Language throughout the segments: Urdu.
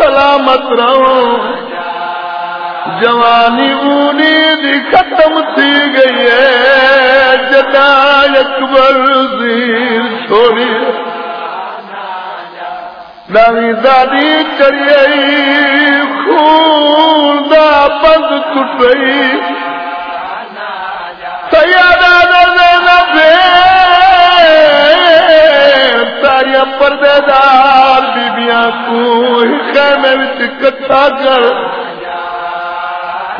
سلامت رہو. جوانی اونی ختم تھی گئی ہے جدا اکبر زیر چھوڑی۔ نوی دادی چڑی خون دا بند ٹوٹ رہی سیادہ ساریا پردے دار بیبیاں کو خیمے کٹھا کر۔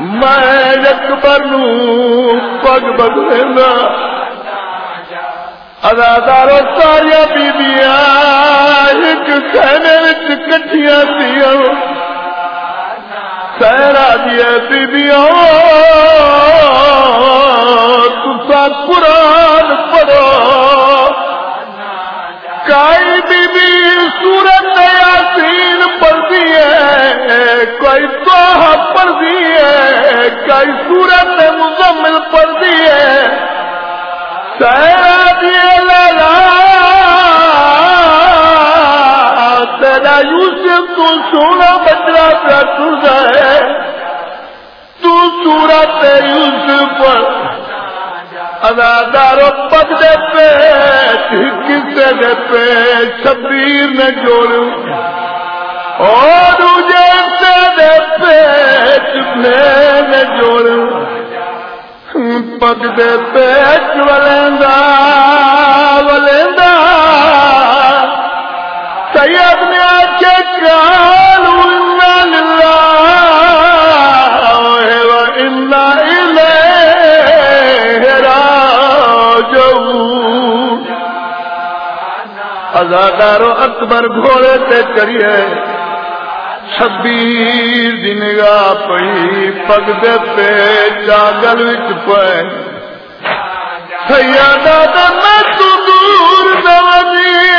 میں اکبر پگ بگ لینا ادادار ساریا بیبیاں ایک سہنے وچ کٹھیاں سہرا دیا بیبیاں تسا قرآن پڑھو کائی بیبی سورہ کوئی توہ پڑھتی ہے کئی سورت مزمل پڑھتی ہے۔ سہرا دیے لالا، تیرا یوسف تو سونا بچرا پہ ٹر ہے۔ تو سورت یوسف پر ادادارو پگ دے پہ کسے دے پہ شبیر نے جوڑ اور نے جوڑ پگ دے پہ ولیندا ولیندا۔ سید نے آکے کالو للہ و الیہ راجعون۔ ازادارو اکبر گھوڑے تے چڑیے چھبیر دن گا پئی پگ دے پہ چاگل وچ پے سیادہ دے میں تو دور دوانی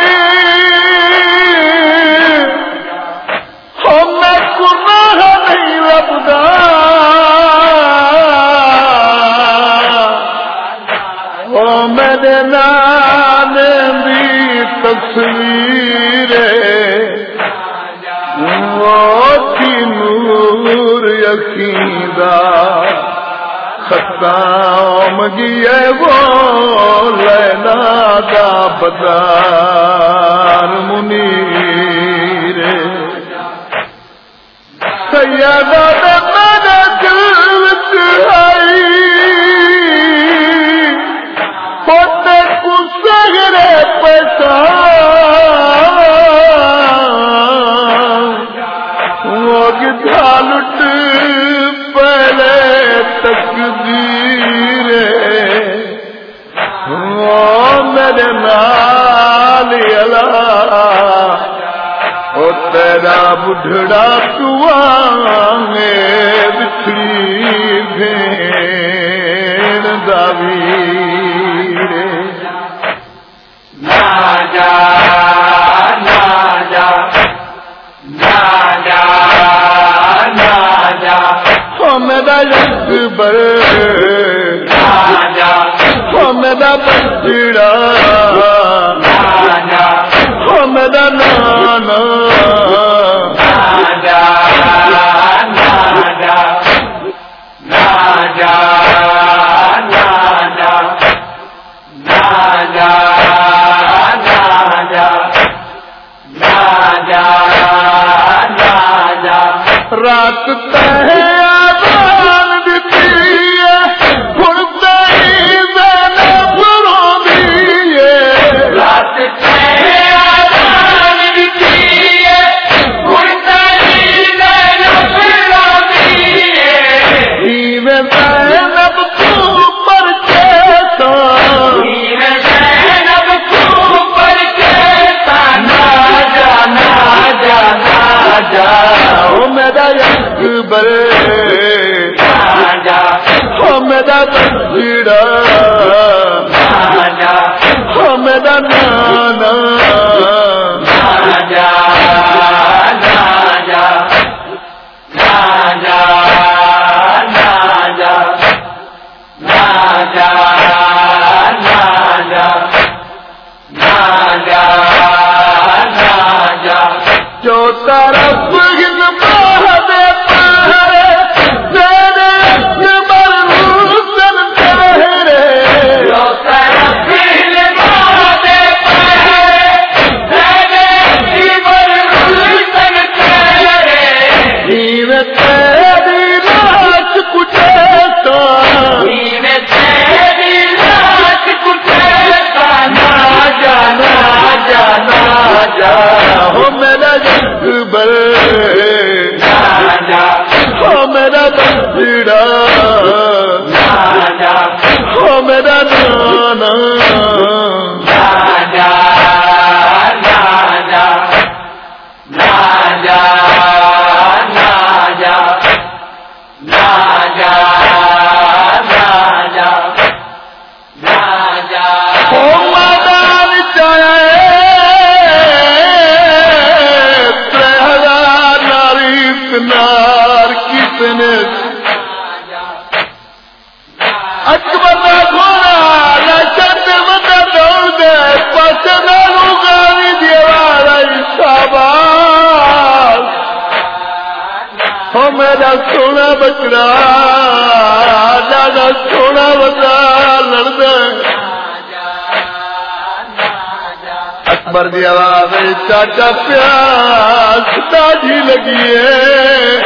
خستہ آمدی ہے وہ لیلا دا بدار منیر۔ سیدہ دا میرا دل ہے۔ او تیرا بڑھڑا ٹوان بچھڑی بھیڑ داویر نا جا جا جا جا او میرا یک بر نا جا میرا بچ رات ہے میرا اکبر۔ ہو میرا بکیڑا ہو میرا نانا۔ جو تارا لالا سونا بچڑا لالا سونا بچڑا لڑتا اکبر دی آواز چاچا پیاس تازی لگی ہے۔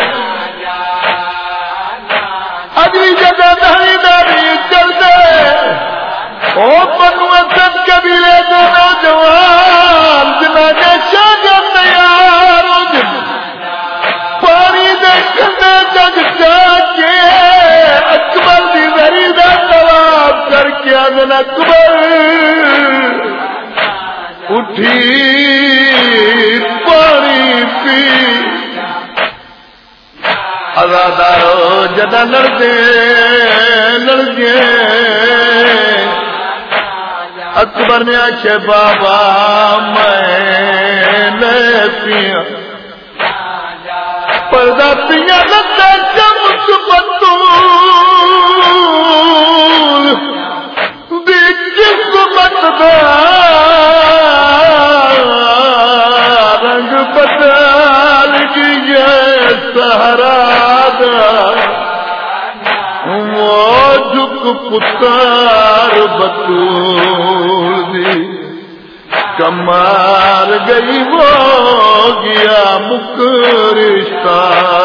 اگلی جگہ دہری داری چل دے او منو سب کبھی دو نوجوان جنازے بھی پڑی پی۔ ازادارو جدا لڑتے لڑکے اکبر نے اچھے بابا میں نے پیا۔ پردہ پیا لگتا جم سپتوں جس پتار بطولی۔ کمار گئی وہ گیا مکرشتار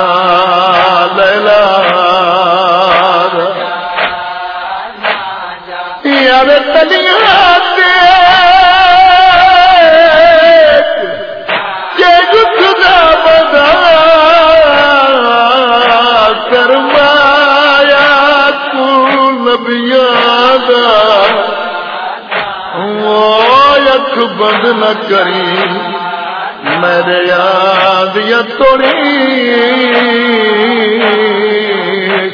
یک بند نہ کری۔ میرے یاد یا توڑی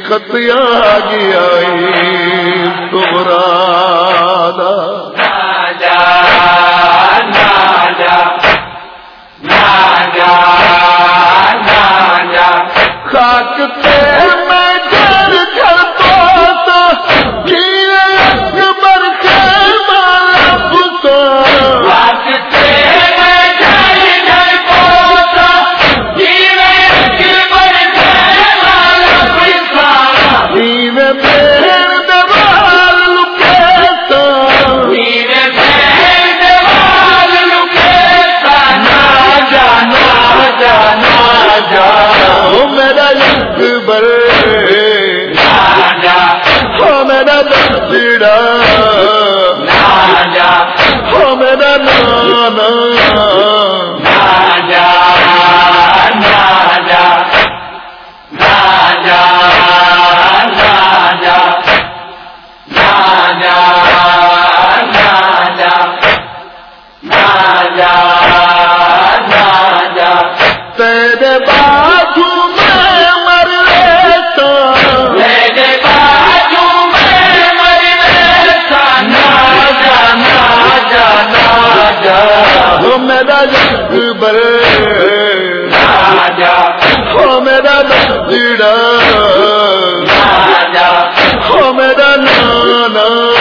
خطیا گیا تمرا نام اکبر او میرا بسیڑا او میرا نانا۔